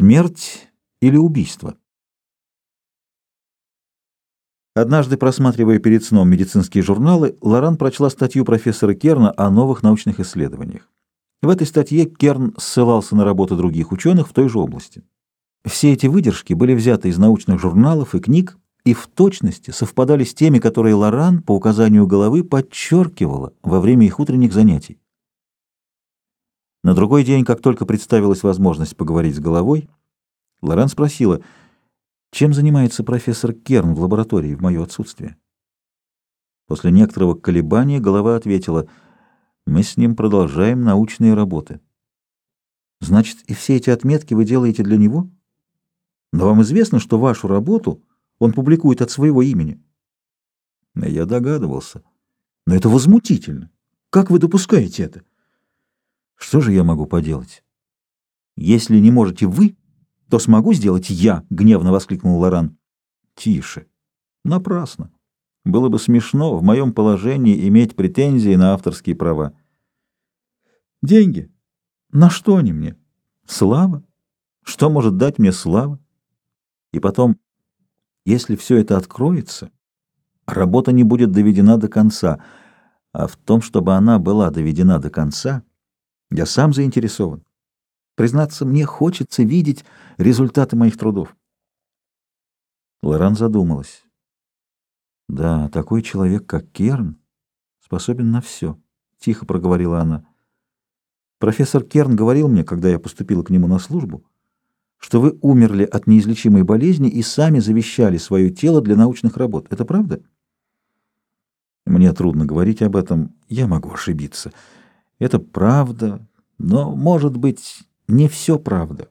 Смерть или убийство? Однажды, просматривая перед сном медицинские журналы, Лоран прочла статью профессора Керна о новых научных исследованиях. В этой статье Керн ссылался на работы других ученых в той же области. Все эти выдержки были взяты из научных журналов и книг и в точности совпадали с теми, которые Лоран по указанию головы подчеркивала во время их утренних занятий. На другой день, как только представилась возможность поговорить с головой, Лоран спросила, чем занимается профессор Керн в лаборатории в мое отсутствие. После некоторого колебания голова ответила, мы с ним продолжаем научные работы. Значит, и все эти отметки вы делаете для него? Но вам известно, что вашу работу он публикует от своего имени? Я догадывался. Но это возмутительно. Как вы допускаете это? Что же я могу поделать? Если не можете вы, то смогу сделать я, гневно воскликнул Лоран. Тише. Напрасно. Было бы смешно в моем положении иметь претензии на авторские права. Деньги. На что они мне? Слава? Что может дать мне слава? И потом, если все это откроется, работа не будет доведена до конца, а в том, чтобы она была доведена до конца — я сам заинтересован. Признаться, мне хочется видеть результаты моих трудов. Лоран задумалась. Да, такой человек, как Керн, способен на все, — тихо проговорила она. Профессор Керн говорил мне, когда я поступила к нему на службу, что вы умерли от неизлечимой болезни и сами завещали свое тело для научных работ. Это правда? Мне трудно говорить об этом, я могу ошибиться. Это правда, но, может быть, не все правда.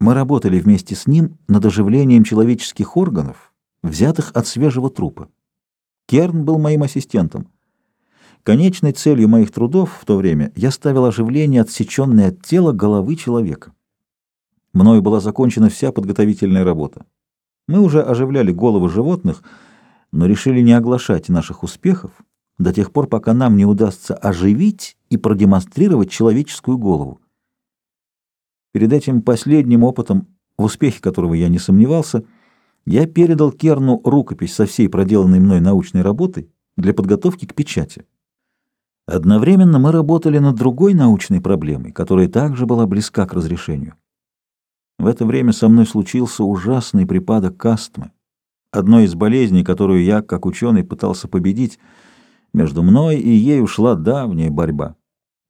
Мы работали вместе с ним над оживлением человеческих органов, взятых от свежего трупа. Керн был моим ассистентом. Конечной целью моих трудов в то время я ставил оживление, отсеченное от тела головы человека. Мною была закончена вся подготовительная работа. Мы уже оживляли головы животных, но решили не оглашать наших успехов, до тех пор, пока нам не удастся оживить и продемонстрировать человеческую голову. Перед этим последним опытом, в успехе которого я не сомневался, я передал Керну рукопись со всей проделанной мной научной работой для подготовки к печати. Одновременно мы работали над другой научной проблемой, которая также была близка к разрешению. В это время со мной случился ужасный припадок кастмы, одной из болезней, которую я, как ученый, пытался победить — между мной и ей ушла давняя борьба.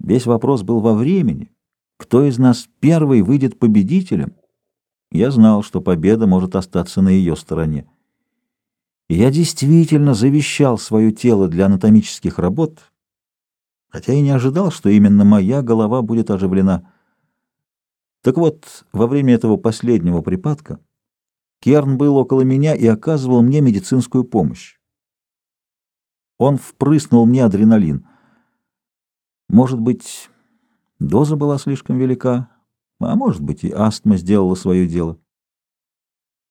Весь вопрос был во времени. Кто из нас первый выйдет победителем? Я знал, что победа может остаться на ее стороне. Я действительно завещал свое тело для анатомических работ, хотя и не ожидал, что именно моя голова будет оживлена. Так вот, во время этого последнего припадка Керн был около меня и оказывал мне медицинскую помощь. Он впрыснул мне адреналин. Может быть, доза была слишком велика, а может быть, и астма сделала свое дело.